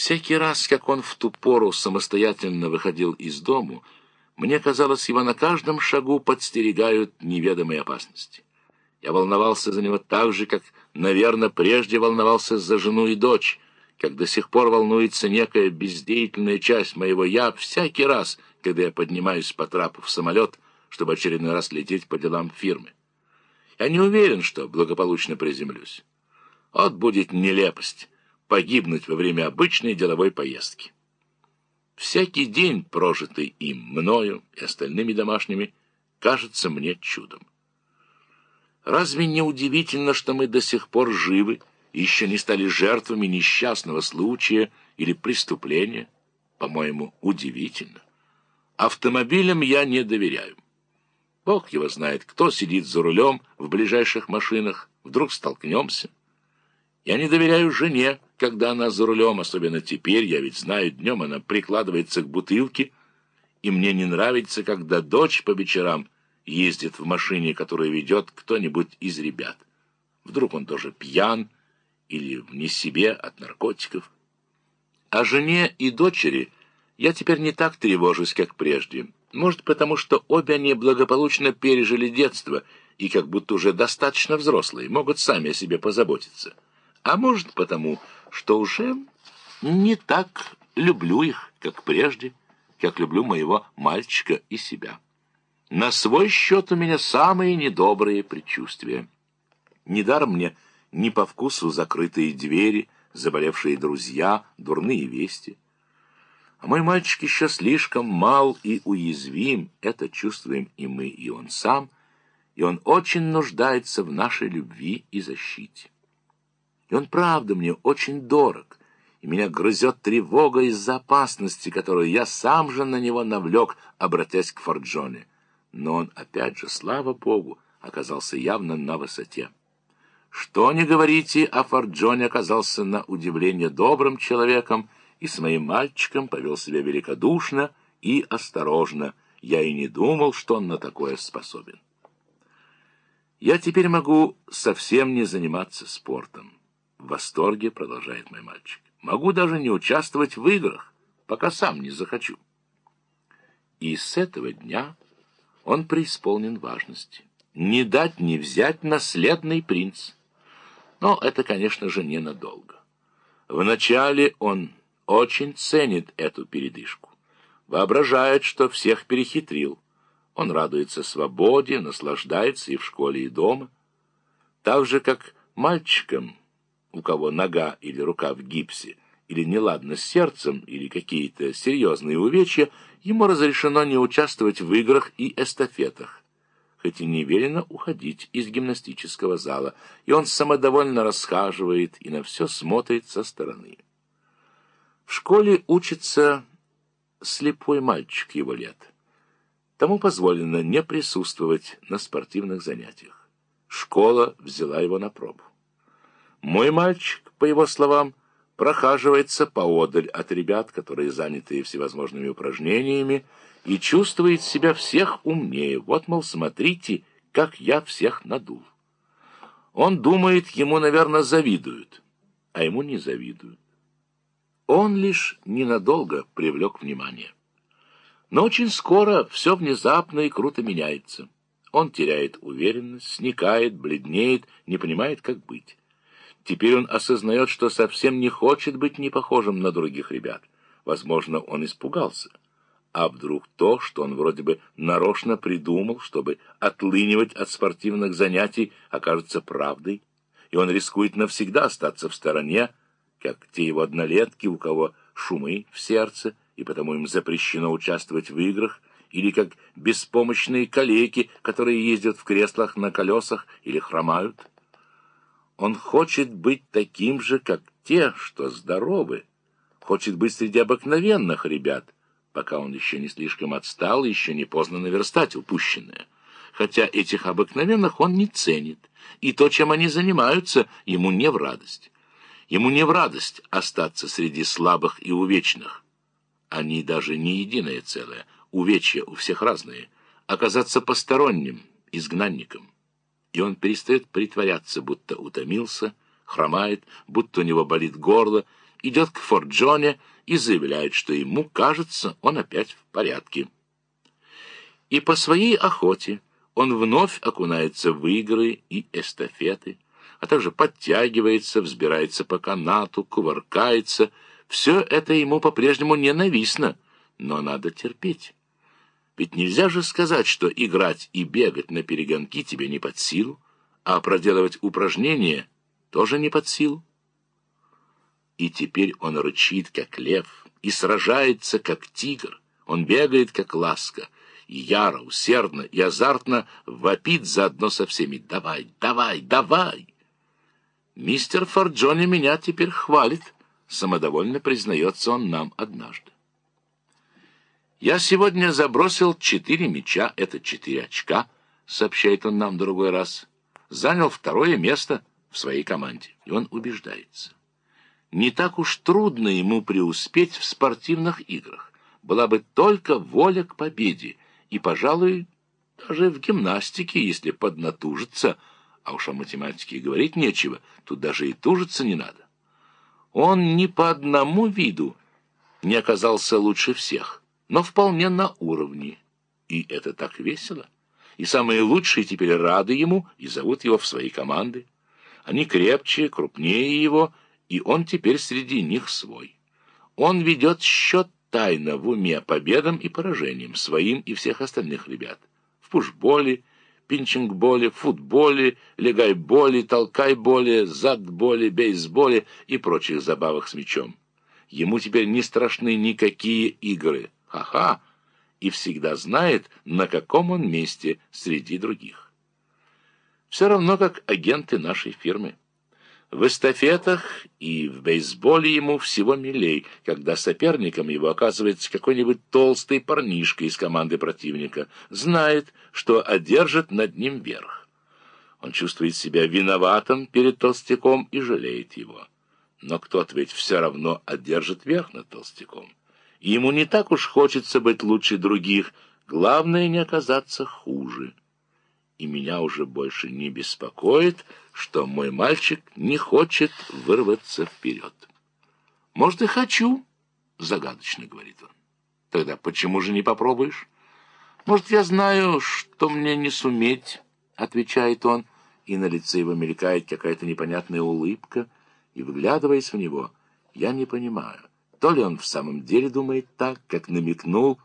Всякий раз, как он в ту пору самостоятельно выходил из дому, мне казалось, его на каждом шагу подстерегают неведомые опасности. Я волновался за него так же, как, наверное, прежде волновался за жену и дочь, как до сих пор волнуется некая бездеятельная часть моего «я» всякий раз, когда я поднимаюсь по трапу в самолет, чтобы очередной раз лететь по делам фирмы. Я не уверен, что благополучно приземлюсь. Вот будет нелепость погибнуть во время обычной деловой поездки. Всякий день, прожитый им, мною и остальными домашними, кажется мне чудом. Разве не удивительно, что мы до сих пор живы и еще не стали жертвами несчастного случая или преступления? По-моему, удивительно. Автомобилям я не доверяю. Бог его знает, кто сидит за рулем в ближайших машинах. Вдруг столкнемся. Я не доверяю жене, когда она за рулем, особенно теперь, я ведь знаю, днем она прикладывается к бутылке, и мне не нравится, когда дочь по вечерам ездит в машине, которую ведет кто-нибудь из ребят. Вдруг он тоже пьян или вне себе от наркотиков. О жене и дочери я теперь не так тревожусь, как прежде. Может, потому что обе они благополучно пережили детство и как будто уже достаточно взрослые, могут сами о себе позаботиться. А может, потому что уже не так люблю их, как прежде, как люблю моего мальчика и себя. На свой счет у меня самые недобрые предчувствия. Недаром мне не по вкусу закрытые двери, заболевшие друзья, дурные вести. А мой мальчик еще слишком мал и уязвим, это чувствуем и мы, и он сам, и он очень нуждается в нашей любви и защите. И он, правда, мне очень дорог, и меня грызет тревога из-за опасности, которую я сам же на него навлек, обратясь к Форджоне. Но он, опять же, слава богу, оказался явно на высоте. Что не говорите, а Форджоне оказался на удивление добрым человеком и с моим мальчиком повел себя великодушно и осторожно. Я и не думал, что он на такое способен. Я теперь могу совсем не заниматься спортом. В восторге, продолжает мой мальчик. Могу даже не участвовать в играх, пока сам не захочу. И с этого дня он преисполнен важности. Не дать не взять наследный принц. Но это, конечно же, ненадолго. Вначале он очень ценит эту передышку. Воображает, что всех перехитрил. Он радуется свободе, наслаждается и в школе, и дома. Так же, как мальчикам у кого нога или рука в гипсе, или неладно с сердцем, или какие-то серьезные увечья, ему разрешено не участвовать в играх и эстафетах, хоть и не уходить из гимнастического зала, и он самодовольно расхаживает и на все смотрит со стороны. В школе учится слепой мальчик его лет. Тому позволено не присутствовать на спортивных занятиях. Школа взяла его на пробу. Мой мальчик, по его словам, прохаживается поодаль от ребят, которые заняты всевозможными упражнениями, и чувствует себя всех умнее. Вот, мол, смотрите, как я всех надул. Он думает, ему, наверное, завидуют, а ему не завидуют. Он лишь ненадолго привлек внимание. Но очень скоро все внезапно и круто меняется. Он теряет уверенность, сникает, бледнеет, не понимает, как быть. Теперь он осознает, что совсем не хочет быть не похожим на других ребят. Возможно, он испугался. А вдруг то, что он вроде бы нарочно придумал, чтобы отлынивать от спортивных занятий, окажется правдой, и он рискует навсегда остаться в стороне, как те его однолетки, у кого шумы в сердце, и потому им запрещено участвовать в играх, или как беспомощные калеки, которые ездят в креслах на колесах или хромают. Он хочет быть таким же, как те, что здоровы. Хочет быть среди обыкновенных ребят, пока он еще не слишком отстал и еще не поздно наверстать упущенное. Хотя этих обыкновенных он не ценит, и то, чем они занимаются, ему не в радость. Ему не в радость остаться среди слабых и увечных. Они даже не единое целое, увечья у всех разные. Оказаться посторонним, изгнанником и он перестает притворяться, будто утомился, хромает, будто у него болит горло, идет к Форт Джоне и заявляет, что ему кажется, он опять в порядке. И по своей охоте он вновь окунается в игры и эстафеты, а также подтягивается, взбирается по канату, кувыркается. Все это ему по-прежнему ненавистно, но надо терпеть. Ведь нельзя же сказать, что играть и бегать на перегонки тебе не под силу, а проделывать упражнения тоже не под силу. И теперь он рычит, как лев, и сражается, как тигр. Он бегает, как ласка, и яро, усердно и азартно вопит заодно со всеми «Давай, давай, давай!» «Мистер Форджони меня теперь хвалит», — самодовольно признается он нам однажды. «Я сегодня забросил четыре мяча, это четыре очка», — сообщает он нам другой раз. «Занял второе место в своей команде». И он убеждается. Не так уж трудно ему преуспеть в спортивных играх. Была бы только воля к победе, и, пожалуй, даже в гимнастике, если поднатужиться, а уж о математике говорить нечего, тут даже и тужиться не надо. Он ни по одному виду не оказался лучше всех но вполне на уровне. И это так весело. И самые лучшие теперь рады ему и зовут его в свои команды. Они крепче, крупнее его, и он теперь среди них свой. Он ведет счет тайно в уме победам и поражениям своим и всех остальных ребят. В пушболе, пинчингболе, футболе, легайболе, толкайболе, задболе, бейсболе и прочих забавах с мячом. Ему теперь не страшны никакие игры — Ха-ха! И всегда знает, на каком он месте среди других. Все равно, как агенты нашей фирмы. В эстафетах и в бейсболе ему всего милей, когда соперником его оказывается какой-нибудь толстый парнишка из команды противника, знает, что одержит над ним верх. Он чувствует себя виноватым перед толстяком и жалеет его. Но кто-то ведь все равно одержит верх над толстяком. Ему не так уж хочется быть лучше других, главное не оказаться хуже. И меня уже больше не беспокоит, что мой мальчик не хочет вырваться вперед. «Может, и хочу», — загадочно говорит он. «Тогда почему же не попробуешь?» «Может, я знаю, что мне не суметь», — отвечает он, и на лице его мелькает какая-то непонятная улыбка, и, выглядываясь в него, я не понимаю, то ли он в самом деле думает так, как намекнул,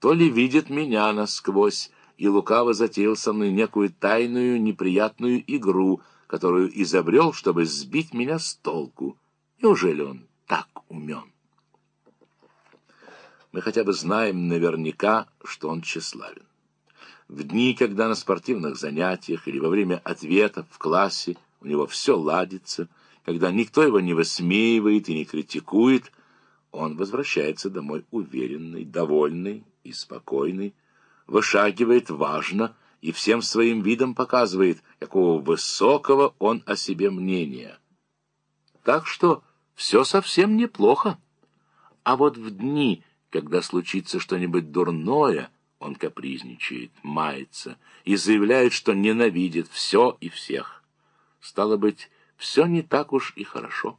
то ли видит меня насквозь и лукаво затеял со мной некую тайную неприятную игру, которую изобрел, чтобы сбить меня с толку. Неужели он так умен? Мы хотя бы знаем наверняка, что он тщеславен. В дни, когда на спортивных занятиях или во время ответов в классе у него все ладится, когда никто его не высмеивает и не критикует, он возвращается домой уверенный, довольный и спокойный, вышагивает важно и всем своим видом показывает, какого высокого он о себе мнения. Так что все совсем неплохо. А вот в дни, когда случится что-нибудь дурное, он капризничает, мается и заявляет, что ненавидит все и всех. Стало быть, все не так уж и хорошо.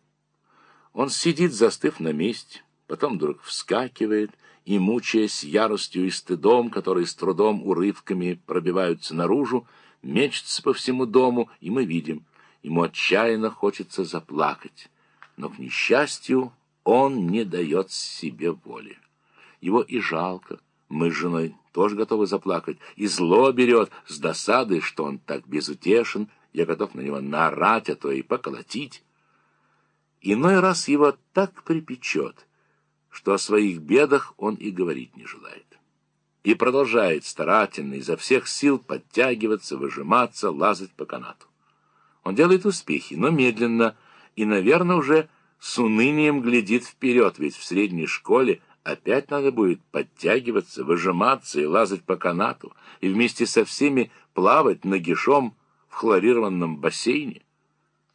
Он сидит, застыв на месте, потом вдруг вскакивает и, мучаясь яростью и стыдом, которые с трудом урывками пробиваются наружу, мечется по всему дому, и мы видим, ему отчаянно хочется заплакать. Но, к несчастью, он не дает себе воли. Его и жалко, мы с женой тоже готовы заплакать, и зло берет с досады, что он так безутешен, я готов на него наорать, а то и поколотить. Иной раз его так припечет, что о своих бедах он и говорить не желает. И продолжает старательно изо всех сил подтягиваться, выжиматься, лазать по канату. Он делает успехи, но медленно и, наверное, уже с унынием глядит вперед, ведь в средней школе опять надо будет подтягиваться, выжиматься и лазать по канату, и вместе со всеми плавать нагишом в хлорированном бассейне.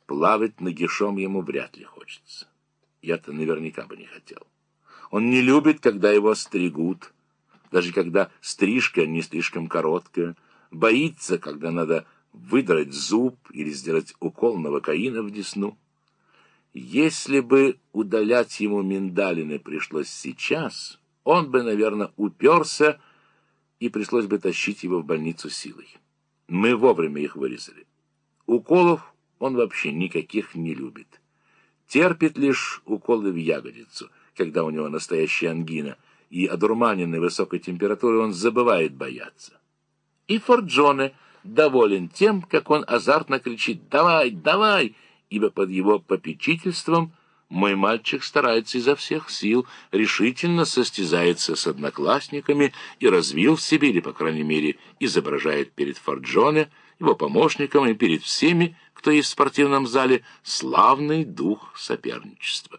Плавать нагишом ему вряд ли хочется. Я-то наверняка бы не хотел. Он не любит, когда его стригут, даже когда стрижка не слишком короткая, боится, когда надо выдрать зуб или сделать укол новокаина в десну. Если бы удалять ему миндалины пришлось сейчас, он бы, наверное, уперся, и пришлось бы тащить его в больницу силой. Мы вовремя их вырезали. Уколов он вообще никаких не любит. Терпит лишь уколы в ягодицу, когда у него настоящая ангина, и одурманенной высокой температурой он забывает бояться. И Форджоне доволен тем, как он азартно кричит «Давай, давай!» ибо под его попечительством мой мальчик старается изо всех сил, решительно состязается с одноклассниками и развил в себе, или, по крайней мере, изображает перед Форджоне, его помощником и перед всеми, кто есть в спортивном зале, славный дух соперничества.